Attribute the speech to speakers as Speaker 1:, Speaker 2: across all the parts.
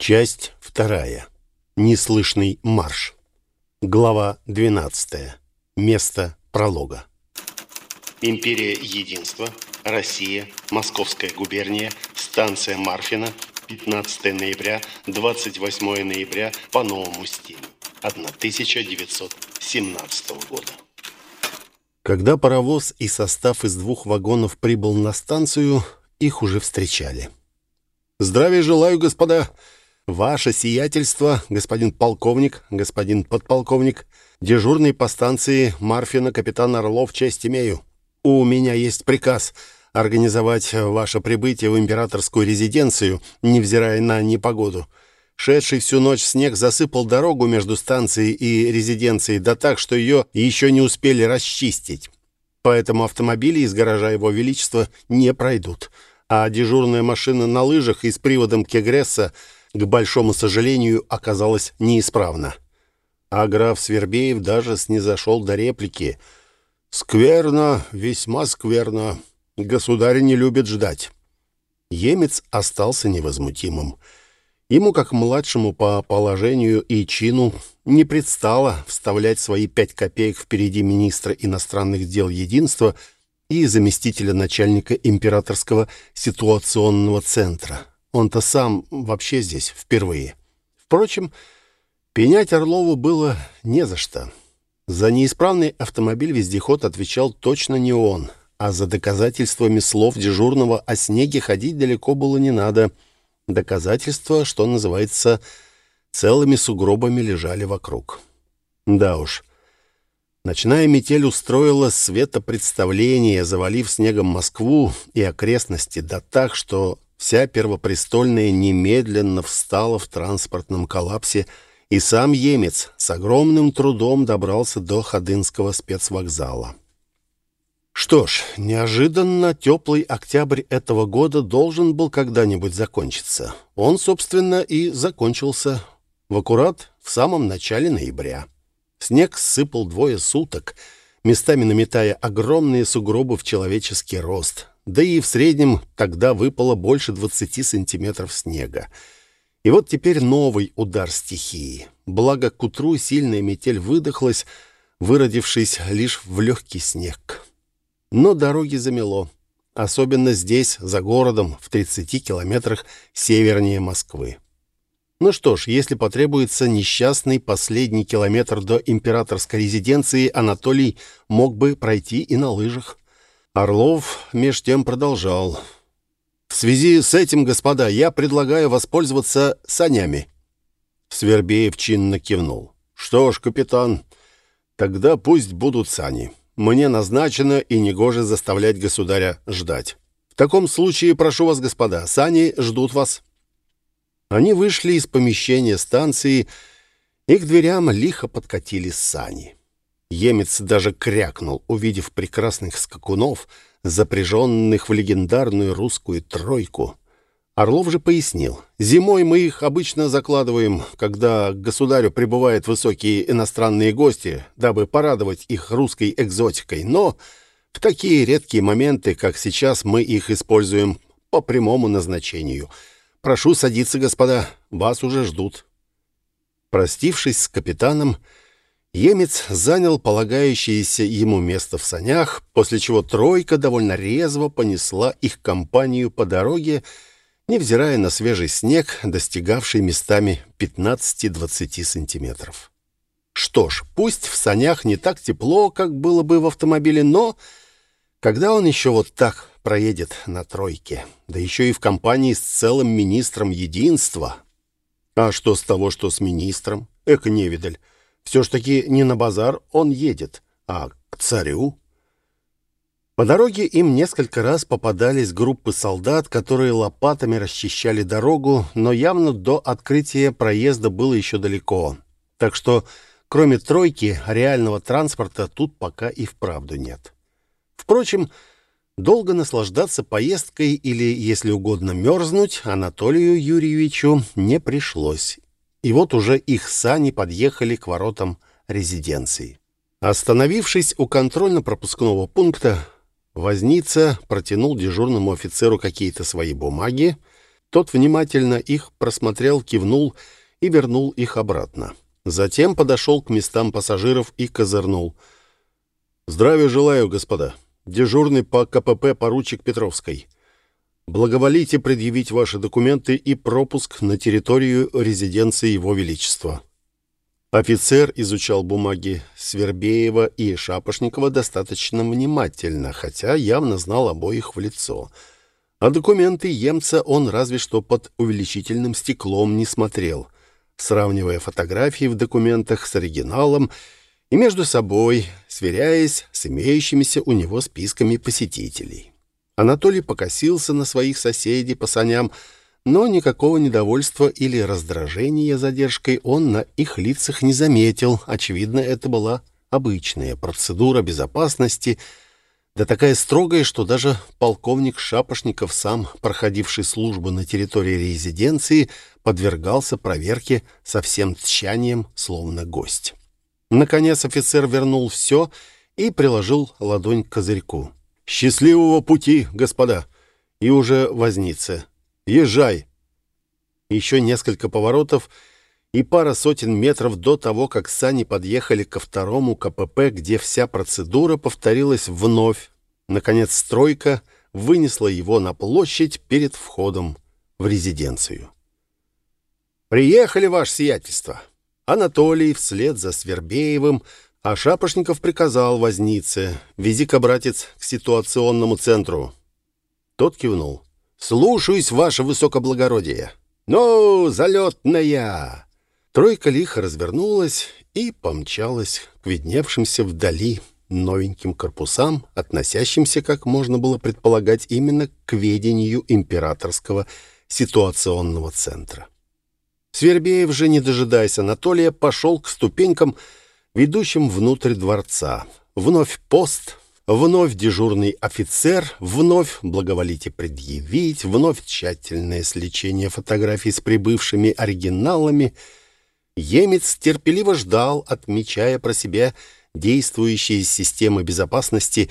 Speaker 1: Часть вторая. Неслышный марш. Глава 12. Место пролога. Империя Единства. Россия. Московская губерния. Станция Марфина. 15 ноября, 28 ноября по новому стилю. 1917 года. Когда паровоз и состав из двух вагонов прибыл на станцию, их уже встречали. «Здравия желаю, господа!» «Ваше сиятельство, господин полковник, господин подполковник, дежурный по станции Марфина капитан Орлов, честь имею. У меня есть приказ организовать ваше прибытие в императорскую резиденцию, невзирая на непогоду. Шедший всю ночь снег засыпал дорогу между станцией и резиденцией, да так, что ее еще не успели расчистить. Поэтому автомобили из гаража Его Величества не пройдут. А дежурная машина на лыжах и с приводом Кегресса – к большому сожалению, оказалась неисправна. А граф Свербеев даже снизошел до реплики. «Скверно, весьма скверно. Государь не любит ждать». Емец остался невозмутимым. Ему, как младшему по положению и чину, не предстало вставлять свои пять копеек впереди министра иностранных дел единства и заместителя начальника императорского ситуационного центра. Он-то сам вообще здесь впервые. Впрочем, пенять Орлову было не за что. За неисправный автомобиль-вездеход отвечал точно не он, а за доказательствами слов дежурного о снеге ходить далеко было не надо. Доказательства, что называется, целыми сугробами лежали вокруг. Да уж, Ночная метель устроила светопредставление, завалив снегом Москву и окрестности, да так, что Вся первопрестольная немедленно встала в транспортном коллапсе, и сам Емец с огромным трудом добрался до Ходынского спецвокзала. Что ж, неожиданно теплый октябрь этого года должен был когда-нибудь закончиться. Он, собственно, и закончился в аккурат в самом начале ноября. Снег сыпал двое суток, местами наметая огромные сугробы в человеческий рост да и в среднем тогда выпало больше 20 сантиметров снега. И вот теперь новый удар стихии. Благо, к утру сильная метель выдохлась, выродившись лишь в легкий снег. Но дороги замело. Особенно здесь, за городом, в 30 километрах севернее Москвы. Ну что ж, если потребуется несчастный последний километр до императорской резиденции, Анатолий мог бы пройти и на лыжах. Орлов меж тем продолжал. «В связи с этим, господа, я предлагаю воспользоваться санями». Свербеев чинно кивнул. «Что ж, капитан, тогда пусть будут сани. Мне назначено и негоже заставлять государя ждать. В таком случае прошу вас, господа, сани ждут вас». Они вышли из помещения станции, и к дверям лихо подкатили сани. Емец даже крякнул, увидев прекрасных скакунов, запряженных в легендарную русскую тройку. Орлов же пояснил. «Зимой мы их обычно закладываем, когда к государю прибывают высокие иностранные гости, дабы порадовать их русской экзотикой. Но в такие редкие моменты, как сейчас, мы их используем по прямому назначению. Прошу садиться, господа, вас уже ждут». Простившись с капитаном, Емец занял полагающееся ему место в санях, после чего тройка довольно резво понесла их компанию по дороге, невзирая на свежий снег, достигавший местами 15-20 сантиметров. Что ж, пусть в санях не так тепло, как было бы в автомобиле, но когда он еще вот так проедет на тройке, да еще и в компании с целым министром единства... А что с того, что с министром? Эко-невидаль. Все ж таки не на базар он едет, а к царю. По дороге им несколько раз попадались группы солдат, которые лопатами расчищали дорогу, но явно до открытия проезда было еще далеко. Так что, кроме тройки, реального транспорта тут пока и вправду нет. Впрочем, долго наслаждаться поездкой или, если угодно, мерзнуть Анатолию Юрьевичу не пришлось и вот уже их сани подъехали к воротам резиденции. Остановившись у контрольно-пропускного пункта, возница протянул дежурному офицеру какие-то свои бумаги, Тот внимательно их просмотрел, кивнул и вернул их обратно. Затем подошел к местам пассажиров и козырнул. «Здравия желаю, господа. Дежурный по КПП поручик Петровской. Благоволите предъявить ваши документы и пропуск на территорию резиденции Его Величества». Офицер изучал бумаги Свербеева и Шапошникова достаточно внимательно, хотя явно знал обоих в лицо. А документы Емца он разве что под увеличительным стеклом не смотрел, сравнивая фотографии в документах с оригиналом и между собой, сверяясь с имеющимися у него списками посетителей. Анатолий покосился на своих соседей по саням, но никакого недовольства или раздражения задержкой он на их лицах не заметил. Очевидно, это была обычная процедура безопасности, да такая строгая, что даже полковник Шапошников, сам проходивший службу на территории резиденции, подвергался проверке со всем тщанием, словно гость. Наконец офицер вернул все и приложил ладонь к козырьку. «Счастливого пути, господа!» И уже возница. Езжай!» Еще несколько поворотов, и пара сотен метров до того, как сани подъехали ко второму КПП, где вся процедура повторилась вновь. Наконец стройка вынесла его на площадь перед входом в резиденцию. «Приехали, ваше сиятельство!» Анатолий вслед за Свербеевым, а Шапошников приказал вознице «Вези-ка, братец, к ситуационному центру». Тот кивнул. «Слушаюсь, ваше высокоблагородие». «Ну, залетная!» Тройка лихо развернулась и помчалась к видневшимся вдали новеньким корпусам, относящимся, как можно было предполагать, именно к ведению императорского ситуационного центра. Свербеев же, не дожидаясь Анатолия, пошел к ступенькам, ведущим внутрь дворца. Вновь пост, Вновь дежурный офицер, вновь благоволите предъявить, вновь тщательное сличение фотографий с прибывшими оригиналами. Емец терпеливо ждал, отмечая про себя действующие системы безопасности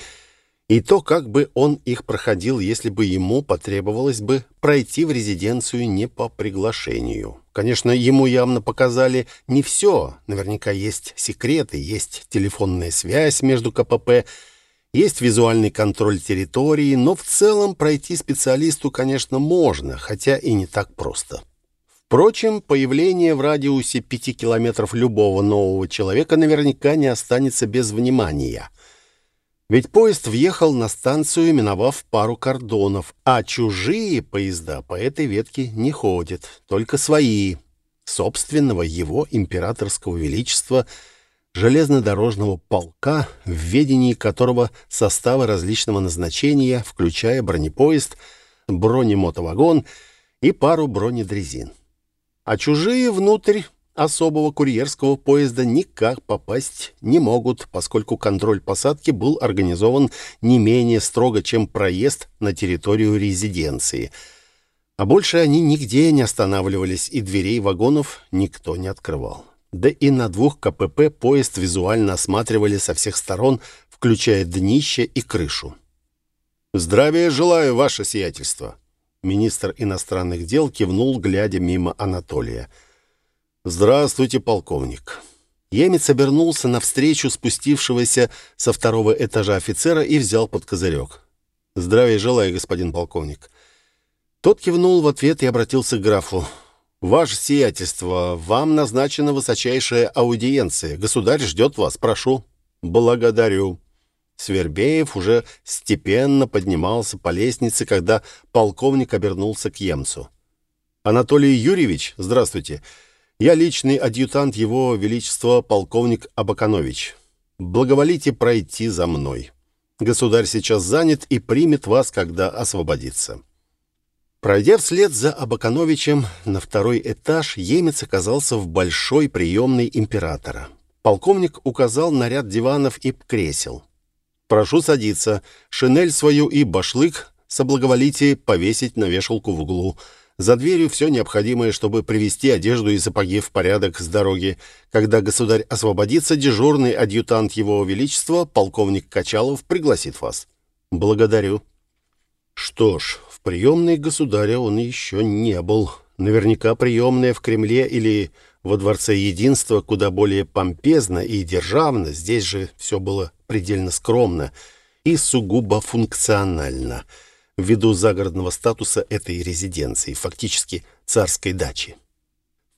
Speaker 1: и то, как бы он их проходил, если бы ему потребовалось бы пройти в резиденцию не по приглашению. Конечно, ему явно показали не все. Наверняка есть секреты, есть телефонная связь между КПП есть визуальный контроль территории, но в целом пройти специалисту, конечно, можно, хотя и не так просто. Впрочем, появление в радиусе пяти километров любого нового человека наверняка не останется без внимания. Ведь поезд въехал на станцию, миновав пару кордонов, а чужие поезда по этой ветке не ходят, только свои, собственного его императорского величества – железнодорожного полка, в ведении которого составы различного назначения, включая бронепоезд, бронемотовагон и пару бронедрезин. А чужие внутрь особого курьерского поезда никак попасть не могут, поскольку контроль посадки был организован не менее строго, чем проезд на территорию резиденции. А больше они нигде не останавливались, и дверей вагонов никто не открывал. Да и на двух КПП поезд визуально осматривали со всех сторон, включая днище и крышу. «Здравия желаю, ваше сиятельство!» Министр иностранных дел кивнул, глядя мимо Анатолия. «Здравствуйте, полковник!» Емец обернулся навстречу спустившегося со второго этажа офицера и взял под козырек. «Здравия желаю, господин полковник!» Тот кивнул в ответ и обратился к графу. «Ваше сиятельство, вам назначена высочайшая аудиенция. Государь ждет вас, прошу». «Благодарю». Свербеев уже степенно поднимался по лестнице, когда полковник обернулся к Емцу. «Анатолий Юрьевич, здравствуйте. Я личный адъютант Его Величества полковник Абаканович. Благоволите пройти за мной. Государь сейчас занят и примет вас, когда освободится». Пройдя вслед за Абакановичем на второй этаж, емец оказался в большой приемной императора. Полковник указал на ряд диванов и кресел. «Прошу садиться. Шинель свою и башлык соблаговолите повесить на вешалку в углу. За дверью все необходимое, чтобы привести одежду и сапоги в порядок с дороги. Когда государь освободится, дежурный адъютант его величества, полковник Качалов, пригласит вас». «Благодарю». «Что ж, В приемной государя он еще не был. Наверняка приемная в Кремле или во Дворце Единства куда более помпезно и державно. Здесь же все было предельно скромно и сугубо функционально ввиду загородного статуса этой резиденции, фактически царской дачи.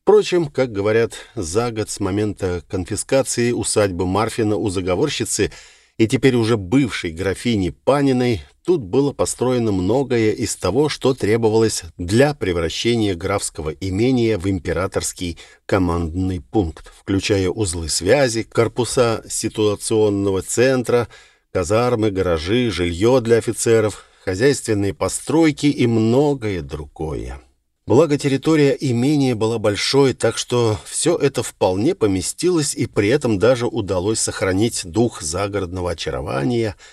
Speaker 1: Впрочем, как говорят, за год с момента конфискации усадьбы Марфина у заговорщицы и теперь уже бывшей графини Паниной тут было построено многое из того, что требовалось для превращения графского имения в императорский командный пункт, включая узлы связи, корпуса ситуационного центра, казармы, гаражи, жилье для офицеров, хозяйственные постройки и многое другое. Благо территория имения была большой, так что все это вполне поместилось и при этом даже удалось сохранить дух загородного очарования –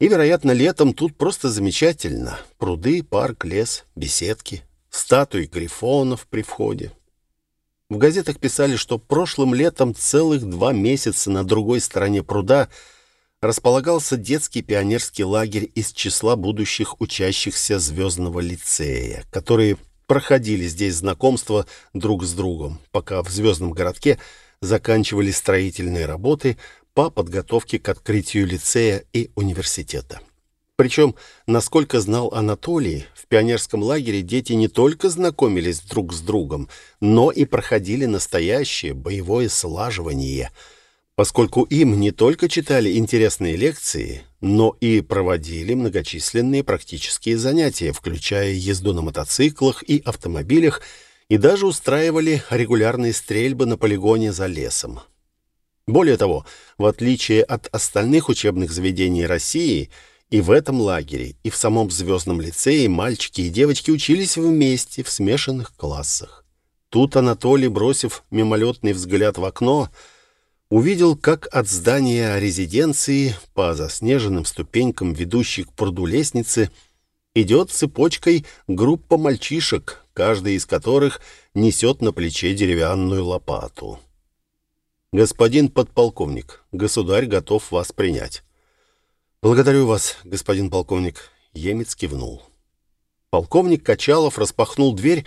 Speaker 1: и, вероятно, летом тут просто замечательно. Пруды, парк, лес, беседки, статуи грифонов при входе. В газетах писали, что прошлым летом целых два месяца на другой стороне пруда располагался детский пионерский лагерь из числа будущих учащихся Звездного лицея, которые проходили здесь знакомство друг с другом, пока в Звездном городке заканчивали строительные работы – по подготовке к открытию лицея и университета. Причем, насколько знал Анатолий, в пионерском лагере дети не только знакомились друг с другом, но и проходили настоящее боевое слаживание, поскольку им не только читали интересные лекции, но и проводили многочисленные практические занятия, включая езду на мотоциклах и автомобилях, и даже устраивали регулярные стрельбы на полигоне за лесом. Более того, в отличие от остальных учебных заведений России, и в этом лагере, и в самом звездном лицее мальчики и девочки учились вместе в смешанных классах. Тут Анатолий, бросив мимолетный взгляд в окно, увидел, как от здания резиденции по заснеженным ступенькам, ведущей к пруду лестницы, идет цепочкой группа мальчишек, каждый из которых несет на плече деревянную лопату. «Господин подполковник, государь готов вас принять». «Благодарю вас, господин полковник», — Емец кивнул. Полковник Качалов распахнул дверь,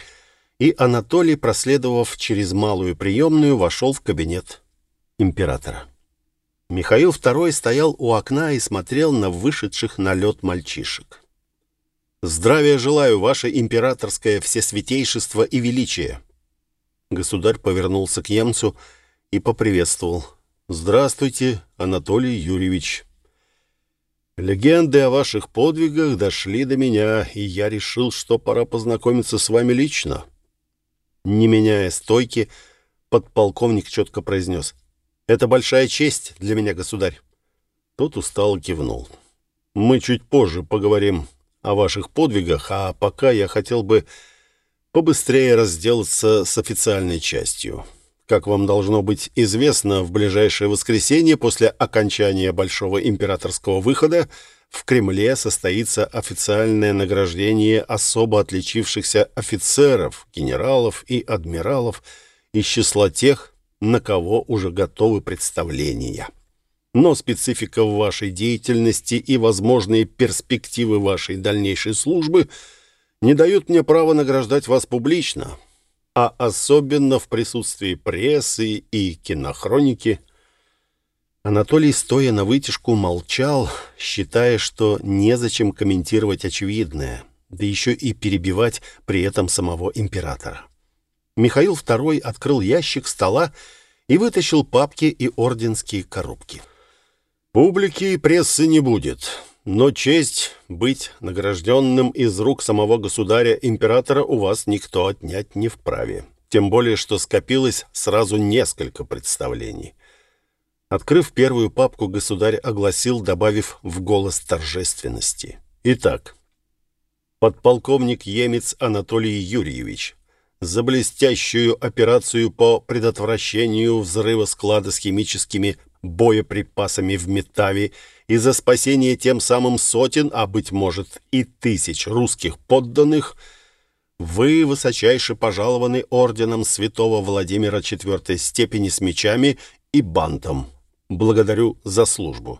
Speaker 1: и Анатолий, проследовав через малую приемную, вошел в кабинет императора. Михаил II стоял у окна и смотрел на вышедших на лед мальчишек. «Здравия желаю, ваше императорское всесвятейшество и величие!» Государь повернулся к Емцу и поприветствовал. «Здравствуйте, Анатолий Юрьевич». «Легенды о ваших подвигах дошли до меня, и я решил, что пора познакомиться с вами лично». Не меняя стойки, подполковник четко произнес. «Это большая честь для меня, государь». Тот устало кивнул. «Мы чуть позже поговорим о ваших подвигах, а пока я хотел бы побыстрее разделаться с официальной частью». Как вам должно быть известно, в ближайшее воскресенье после окончания Большого императорского выхода в Кремле состоится официальное награждение особо отличившихся офицеров, генералов и адмиралов из числа тех, на кого уже готовы представления. Но специфика вашей деятельности и возможные перспективы вашей дальнейшей службы не дают мне права награждать вас публично а особенно в присутствии прессы и кинохроники. Анатолий, стоя на вытяжку, молчал, считая, что незачем комментировать очевидное, да еще и перебивать при этом самого императора. Михаил II открыл ящик стола и вытащил папки и орденские коробки. «Публики и прессы не будет. Но честь быть награжденным из рук самого государя-императора у вас никто отнять не вправе. Тем более, что скопилось сразу несколько представлений. Открыв первую папку, государь огласил, добавив в голос торжественности. Итак, подполковник Емец Анатолий Юрьевич за блестящую операцию по предотвращению взрыва склада с химическими боеприпасами в Метаве и за спасение тем самым сотен, а, быть может, и тысяч русских подданных, вы высочайше пожалованы орденом святого Владимира четвертой степени с мечами и бантом. Благодарю за службу.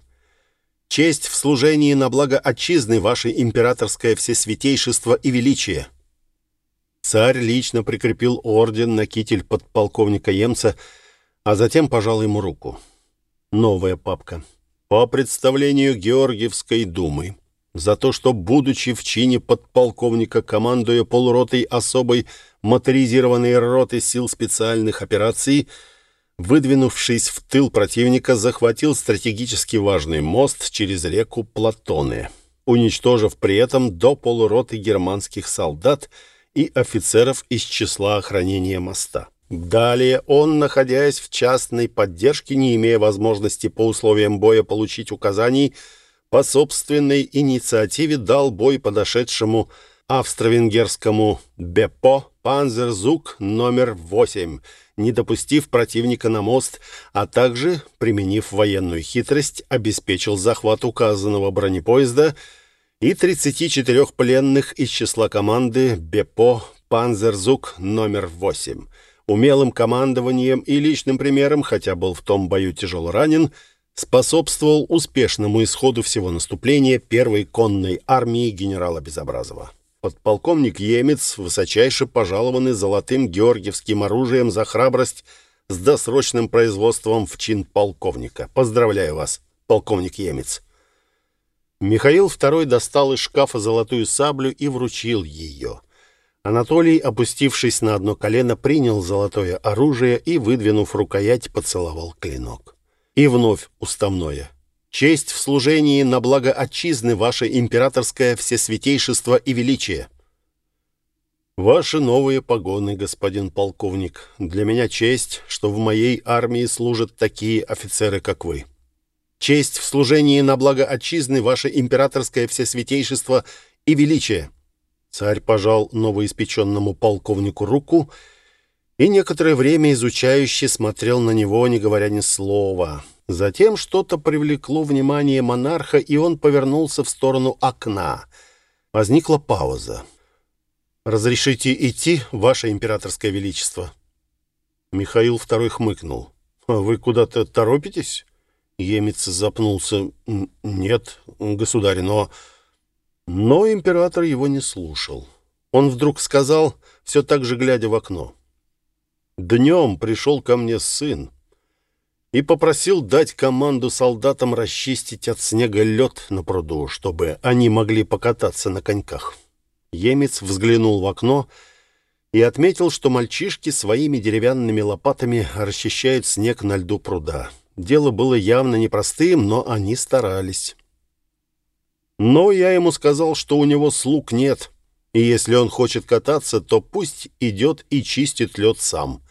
Speaker 1: Честь в служении на благо отчизны, ваше императорское всесвятейшество и величие. Царь лично прикрепил орден на китель подполковника Емца, а затем пожал ему руку. Новая папка. По представлению Георгиевской думы, за то, что, будучи в чине подполковника, командуя полуротой особой моторизированной роты сил специальных операций, выдвинувшись в тыл противника, захватил стратегически важный мост через реку Платоны, уничтожив при этом до полуроты германских солдат и офицеров из числа охранения моста. Далее он, находясь в частной поддержке, не имея возможности по условиям боя получить указаний, по собственной инициативе дал бой подошедшему австро-венгерскому Бепо Панзерзук номер 8, не допустив противника на мост, а также, применив военную хитрость, обеспечил захват указанного бронепоезда и 34 пленных из числа команды Бепо Панзерзук номер 8. Умелым командованием и личным примером, хотя был в том бою тяжело ранен, способствовал успешному исходу всего наступления первой конной армии генерала Безобразова. Подполковник Емец высочайше пожалованный золотым георгиевским оружием за храбрость с досрочным производством в чин полковника. Поздравляю вас, полковник Емец. Михаил II достал из шкафа золотую саблю и вручил ее. Анатолий, опустившись на одно колено, принял золотое оружие и, выдвинув рукоять, поцеловал клинок. И вновь уставное. Честь в служении на благо отчизны, ваше императорское всесвятейшество и величие. Ваши новые погоны, господин полковник. Для меня честь, что в моей армии служат такие офицеры, как вы. Честь в служении на благо отчизны, ваше императорское всесвятейшество и величие. Царь пожал новоиспеченному полковнику руку и некоторое время изучающе смотрел на него, не говоря ни слова. Затем что-то привлекло внимание монарха, и он повернулся в сторону окна. Возникла пауза. «Разрешите идти, ваше императорское величество?» Михаил II хмыкнул. «А вы куда-то торопитесь?» Емец запнулся. «Нет, государь, но...» Но император его не слушал. Он вдруг сказал, все так же глядя в окно. «Днем пришел ко мне сын и попросил дать команду солдатам расчистить от снега лед на пруду, чтобы они могли покататься на коньках. Емец взглянул в окно и отметил, что мальчишки своими деревянными лопатами расчищают снег на льду пруда. Дело было явно непростым, но они старались. Но я ему сказал, что у него слуг нет, и если он хочет кататься, то пусть идет и чистит лед сам,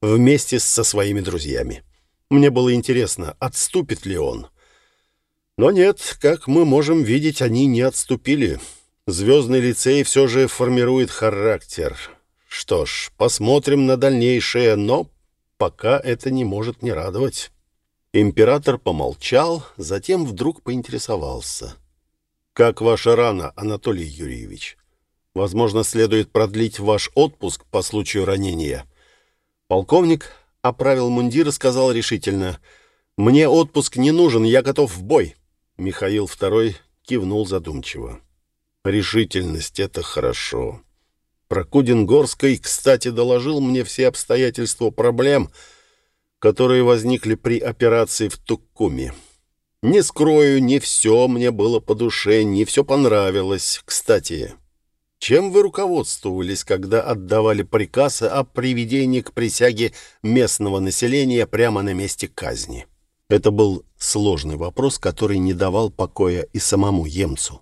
Speaker 1: вместе со своими друзьями. Мне было интересно, отступит ли он. Но нет, как мы можем видеть, они не отступили. Звездный лицей все же формирует характер. Что ж, посмотрим на дальнейшее, но пока это не может не радовать. Император помолчал, затем вдруг поинтересовался. «Как ваша рана, Анатолий Юрьевич? Возможно, следует продлить ваш отпуск по случаю ранения». Полковник оправил мундир и сказал решительно, «Мне отпуск не нужен, я готов в бой». Михаил II кивнул задумчиво. «Решительность — это хорошо. Прокудин-Горский, кстати, доложил мне все обстоятельства проблем, которые возникли при операции в Туккуме. Не скрою, не все мне было по душе, не все понравилось. Кстати, чем вы руководствовались, когда отдавали приказ о приведении к присяге местного населения прямо на месте казни? Это был сложный вопрос, который не давал покоя и самому Емцу.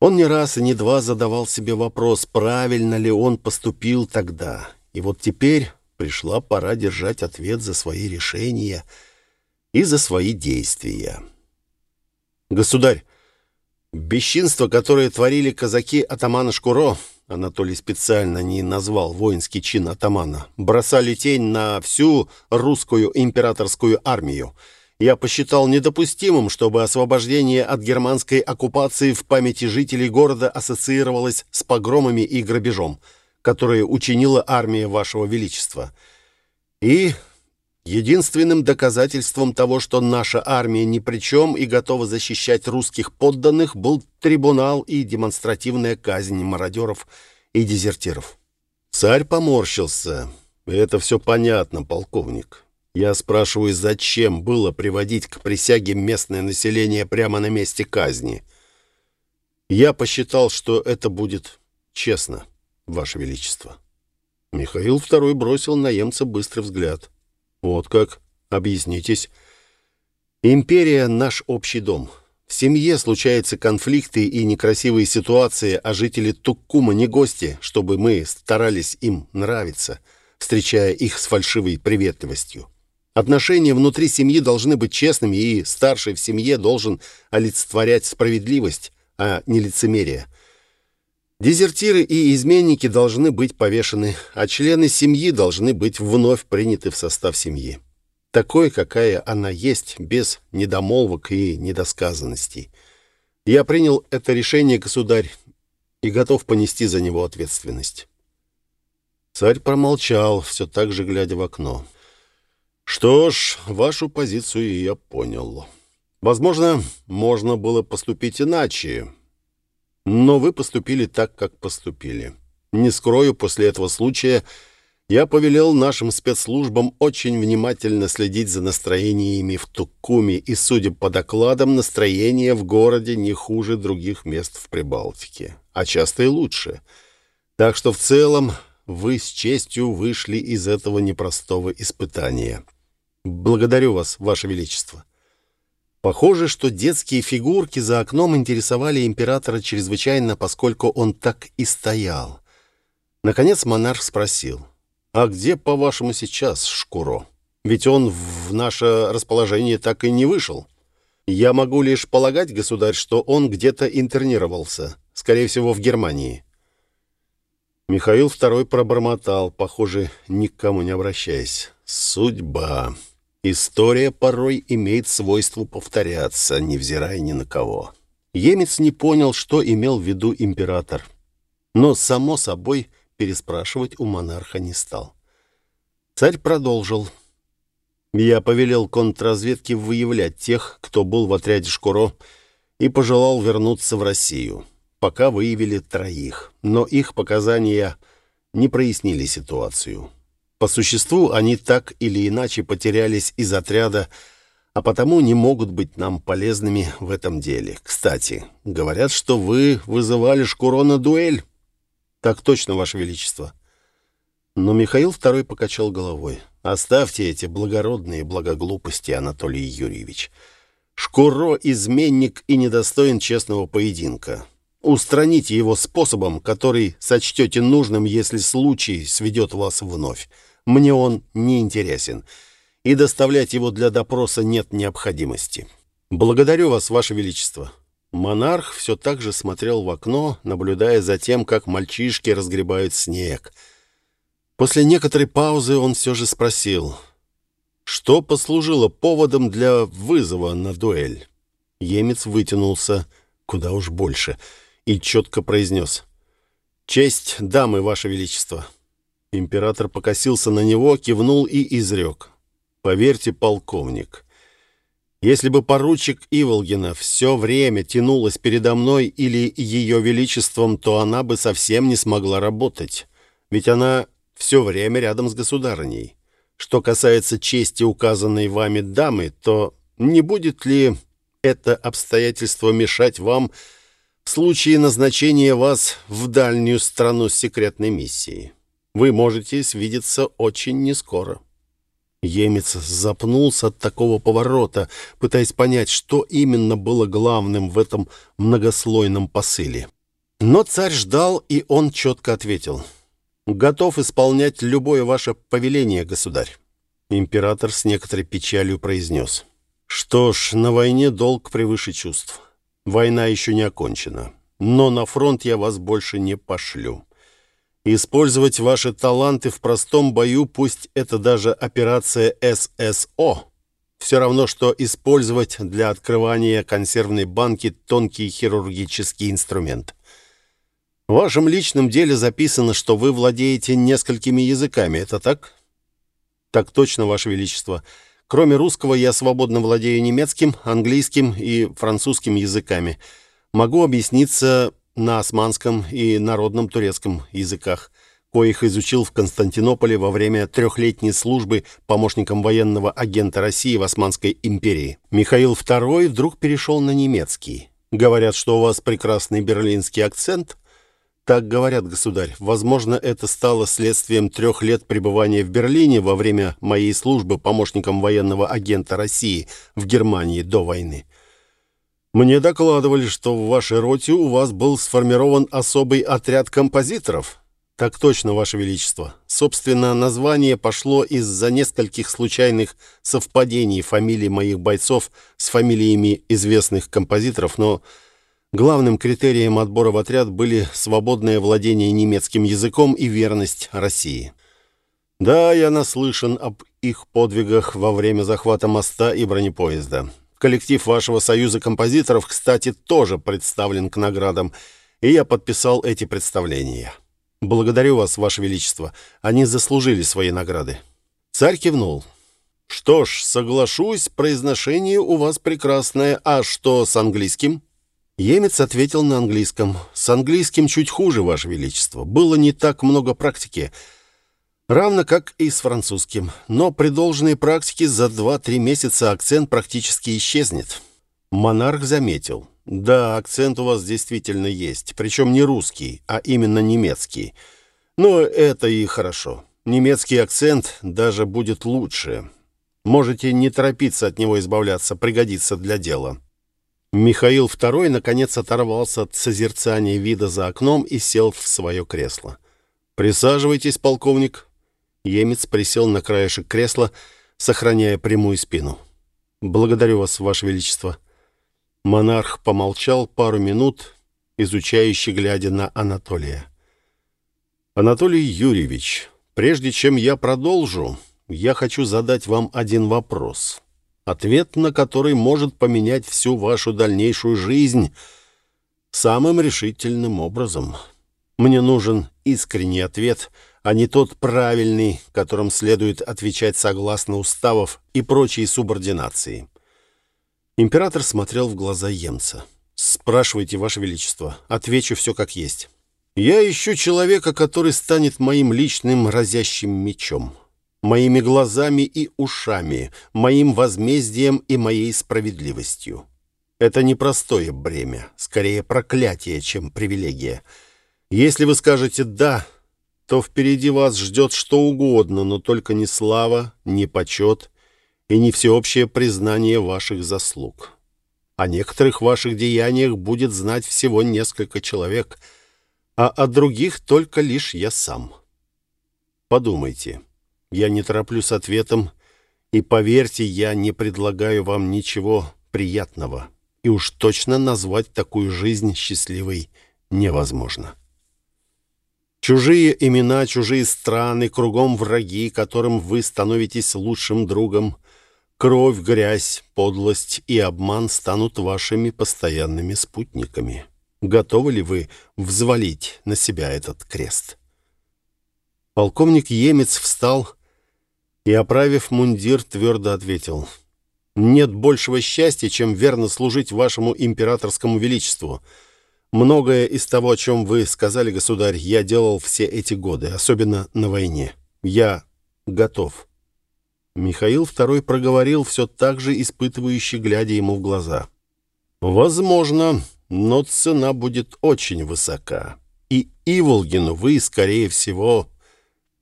Speaker 1: Он не раз и не два задавал себе вопрос, правильно ли он поступил тогда. И вот теперь пришла пора держать ответ за свои решения и за свои действия. «Государь, Бесчинство, которое творили казаки атамана Шкуро, Анатолий специально не назвал воинский чин атамана, бросали тень на всю русскую императорскую армию. Я посчитал недопустимым, чтобы освобождение от германской оккупации в памяти жителей города ассоциировалось с погромами и грабежом, которые учинила армия вашего величества. И Единственным доказательством того, что наша армия ни при чем и готова защищать русских подданных, был трибунал и демонстративная казнь мародеров и дезертиров. Царь поморщился. «Это все понятно, полковник. Я спрашиваю, зачем было приводить к присяге местное население прямо на месте казни? Я посчитал, что это будет честно, Ваше Величество». Михаил II бросил на немца быстрый взгляд. «Вот как? Объяснитесь». «Империя — наш общий дом. В семье случаются конфликты и некрасивые ситуации, а жители Туккума не гости, чтобы мы старались им нравиться, встречая их с фальшивой приветливостью. Отношения внутри семьи должны быть честными, и старший в семье должен олицетворять справедливость, а не лицемерие. Дезертиры и изменники должны быть повешены, а члены семьи должны быть вновь приняты в состав семьи такой, какая она есть, без недомолвок и недосказанностей. Я принял это решение, государь, и готов понести за него ответственность. Царь промолчал, все так же глядя в окно. «Что ж, вашу позицию я понял. Возможно, можно было поступить иначе, но вы поступили так, как поступили. Не скрою, после этого случая я повелел нашим спецслужбам очень внимательно следить за настроениями в Туккуме, и, судя по докладам, настроение в городе не хуже других мест в Прибалтике, а часто и лучше. Так что в целом вы с честью вышли из этого непростого испытания. Благодарю вас, Ваше Величество. Похоже, что детские фигурки за окном интересовали императора чрезвычайно, поскольку он так и стоял. Наконец монарх спросил. «А где, по-вашему, сейчас Шкуро? Ведь он в наше расположение так и не вышел. Я могу лишь полагать, государь, что он где-то интернировался, скорее всего, в Германии». Михаил II пробормотал, похоже, никому не обращаясь. «Судьба. История порой имеет свойство повторяться, невзирая ни на кого». Емец не понял, что имел в виду император. Но, само собой, переспрашивать у монарха не стал. Царь продолжил. «Я повелел контрразведке выявлять тех, кто был в отряде Шкуро, и пожелал вернуться в Россию. Пока выявили троих, но их показания не прояснили ситуацию. По существу они так или иначе потерялись из отряда, а потому не могут быть нам полезными в этом деле. Кстати, говорят, что вы вызывали Шкуро на дуэль. «Так точно, Ваше Величество». Но Михаил II покачал головой. «Оставьте эти благородные благоглупости, Анатолий Юрьевич. Шкуро — изменник и недостоин честного поединка. Устраните его способом, который сочтете нужным, если случай сведет вас вновь. Мне он не интересен, и доставлять его для допроса нет необходимости. Благодарю вас, Ваше Величество». Монарх все так же смотрел в окно, наблюдая за тем, как мальчишки разгребают снег. После некоторой паузы он все же спросил, что послужило поводом для вызова на дуэль. Емец вытянулся куда уж больше и четко произнес «Честь дамы, Ваше Величество». Император покосился на него, кивнул и изрек «Поверьте, полковник». Если бы поручик Иволгина все время тянулась передо мной или ее величеством, то она бы совсем не смогла работать. Ведь она все время рядом с государыней. Что касается чести указанной вами дамы, то не будет ли это обстоятельство мешать вам в случае назначения вас в дальнюю страну с секретной миссией? Вы можете свидеться очень нескоро. Емец запнулся от такого поворота, пытаясь понять, что именно было главным в этом многослойном посыле. Но царь ждал, и он четко ответил. «Готов исполнять любое ваше повеление, государь». Император с некоторой печалью произнес. «Что ж, на войне долг превыше чувств. Война еще не окончена. Но на фронт я вас больше не пошлю. Использовать ваши таланты в простом бою, пусть это даже операция ССО, все равно, что использовать для открывания консервной банки тонкий хирургический инструмент. В вашем личном деле записано, что вы владеете несколькими языками, это так? Так точно, Ваше Величество. Кроме русского, я свободно владею немецким, английским и французским языками. Могу объясниться на османском и народном турецком языках, коих изучил в Константинополе во время трехлетней службы помощником военного агента России в Османской империи. Михаил II вдруг перешел на немецкий. Говорят, что у вас прекрасный берлинский акцент. Так говорят, государь. Возможно, это стало следствием трех лет пребывания в Берлине во время моей службы помощником военного агента России в Германии до войны. Мне докладывали, что в вашей роте у вас был сформирован особый отряд композиторов. Так точно, ваше величество. Собственно, название пошло из-за нескольких случайных совпадений фамилий моих бойцов с фамилиями известных композиторов, но главным критерием отбора в отряд были свободное владение немецким языком и верность России. Да, я наслышан об их подвигах во время захвата моста и бронепоезда. Коллектив вашего союза композиторов, кстати, тоже представлен к наградам, и я подписал эти представления. Благодарю вас, ваше величество. Они заслужили свои награды. Царь кивнул. Что ж, соглашусь, произношение у вас прекрасное. А что с английским? Емец ответил на английском. С английским чуть хуже, ваше величество. Было не так много практики равно как и с французским. Но при должной практике за 2-3 месяца акцент практически исчезнет. Монарх заметил. Да, акцент у вас действительно есть, причем не русский, а именно немецкий. Но это и хорошо. Немецкий акцент даже будет лучше. Можете не торопиться от него избавляться, пригодится для дела. Михаил II наконец оторвался от созерцания вида за окном и сел в свое кресло. «Присаживайтесь, полковник», Емец присел на краешек кресла, сохраняя прямую спину. «Благодарю вас, Ваше Величество». Монарх помолчал пару минут, изучающе глядя на Анатолия. «Анатолий Юрьевич, прежде чем я продолжу, я хочу задать вам один вопрос, ответ на который может поменять всю вашу дальнейшую жизнь самым решительным образом. Мне нужен искренний ответ — а не тот правильный, которым следует отвечать согласно уставов и прочей субординации. Император смотрел в глаза Емца. «Спрашивайте, Ваше Величество. Отвечу все как есть. Я ищу человека, который станет моим личным разящим мечом, моими глазами и ушами, моим возмездием и моей справедливостью. Это не простое бремя, скорее проклятие, чем привилегия. Если вы скажете «да», то впереди вас ждет что угодно, но только не слава, не почет и не всеобщее признание ваших заслуг. О некоторых ваших деяниях будет знать всего несколько человек, а о других только лишь я сам. Подумайте. Я не тороплю с ответом, и поверьте, я не предлагаю вам ничего приятного, и уж точно назвать такую жизнь счастливой невозможно. Чужие имена, чужие страны, кругом враги, которым вы становитесь лучшим другом. Кровь, грязь, подлость и обман станут вашими постоянными спутниками. Готовы ли вы взвалить на себя этот крест? Полковник Емец встал и, оправив мундир, твердо ответил. «Нет большего счастья, чем верно служить вашему императорскому величеству». Многое из того, о чем вы сказали, государь, я делал все эти годы, особенно на войне. Я готов. Михаил II проговорил все так же испытывающе, глядя ему в глаза. Возможно, но цена будет очень высока. И Иволгину вы, скорее всего,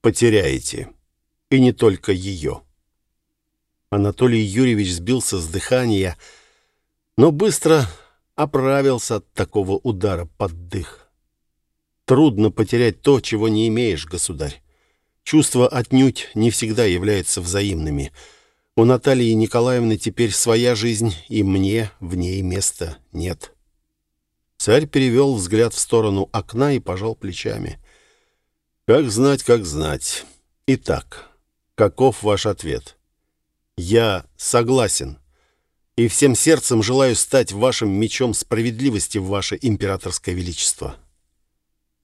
Speaker 1: потеряете. И не только ее. Анатолий Юрьевич сбился с дыхания, но быстро оправился от такого удара под дых. Трудно потерять то, чего не имеешь, государь. Чувства отнюдь не всегда являются взаимными. У Натальи Николаевны теперь своя жизнь, и мне в ней места нет. Царь перевел взгляд в сторону окна и пожал плечами. «Как знать, как знать. Итак, каков ваш ответ?» «Я согласен», и всем сердцем желаю стать вашим мечом справедливости ваше императорское величество».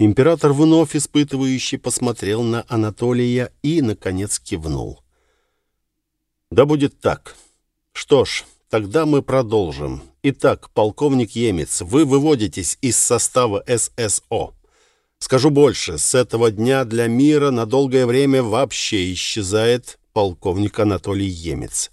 Speaker 1: Император вновь испытывающе посмотрел на Анатолия и, наконец, кивнул. Да будет так. Что ж, тогда мы продолжим. Итак, полковник Емец, вы выводитесь из состава ССО. Скажу больше, с этого дня для мира на долгое время вообще исчезает полковник Анатолий Емец.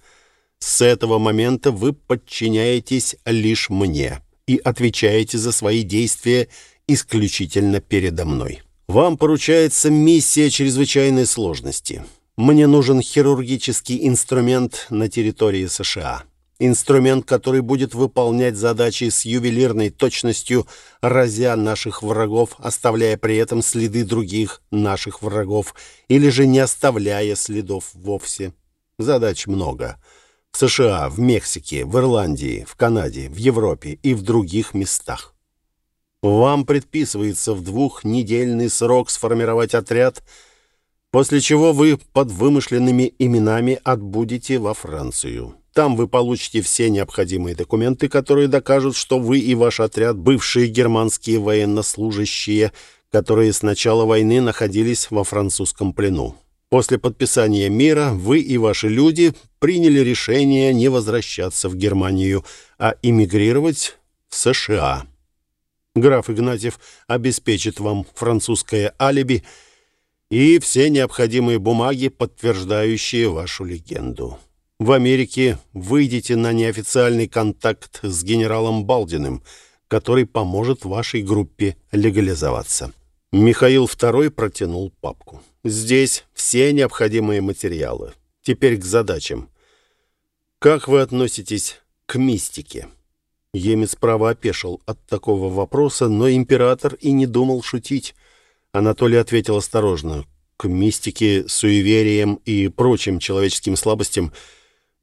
Speaker 1: С этого момента вы подчиняетесь лишь мне и отвечаете за свои действия исключительно передо мной. Вам поручается миссия чрезвычайной сложности. Мне нужен хирургический инструмент на территории США. Инструмент, который будет выполнять задачи с ювелирной точностью, разя наших врагов, оставляя при этом следы других наших врагов, или же не оставляя следов вовсе. Задач много. В США, в Мексике, в Ирландии, в Канаде, в Европе и в других местах. Вам предписывается в двухнедельный срок сформировать отряд, после чего вы под вымышленными именами отбудете во Францию. Там вы получите все необходимые документы, которые докажут, что вы и ваш отряд бывшие германские военнослужащие, которые с начала войны находились во французском плену. После подписания мира вы и ваши люди приняли решение не возвращаться в Германию, а эмигрировать в США. Граф Игнатьев обеспечит вам французское алиби и все необходимые бумаги, подтверждающие вашу легенду. В Америке выйдете на неофициальный контакт с генералом Балдиным, который поможет вашей группе легализоваться. Михаил II протянул папку. Здесь все необходимые материалы. Теперь к задачам. Как вы относитесь к мистике? Емец право опешил от такого вопроса, но император и не думал шутить. Анатолий ответил осторожно. К мистике, суевериям и прочим человеческим слабостям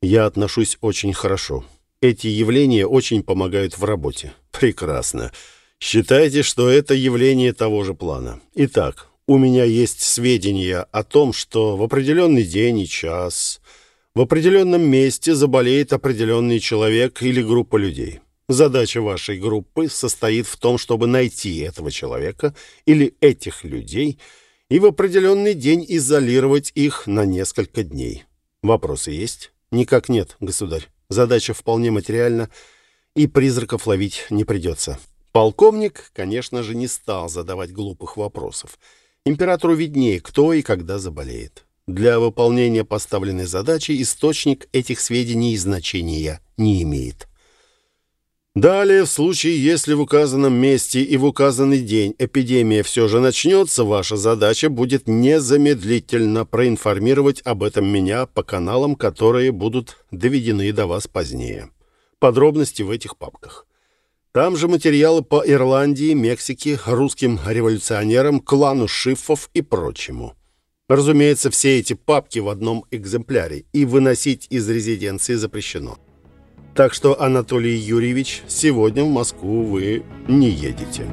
Speaker 1: я отношусь очень хорошо. Эти явления очень помогают в работе. Прекрасно. Считайте, что это явление того же плана. Итак, у меня есть сведения о том, что в определенный день и час в определенном месте заболеет определенный человек или группа людей. Задача вашей группы состоит в том, чтобы найти этого человека или этих людей и в определенный день изолировать их на несколько дней. Вопросы есть? Никак нет, государь. Задача вполне материальна, и призраков ловить не придется. Полковник, конечно же, не стал задавать глупых вопросов. Императору виднее, кто и когда заболеет. Для выполнения поставленной задачи источник этих сведений значения не имеет. Далее, в случае, если в указанном месте и в указанный день эпидемия все же начнется, ваша задача будет незамедлительно проинформировать об этом меня по каналам, которые будут доведены до вас позднее. Подробности в этих папках. Там же материалы по Ирландии, Мексике, русским революционерам, клану Шифов и прочему. Разумеется, все эти папки в одном экземпляре, и выносить из резиденции запрещено. Так что, Анатолий Юрьевич, сегодня в Москву вы не едете.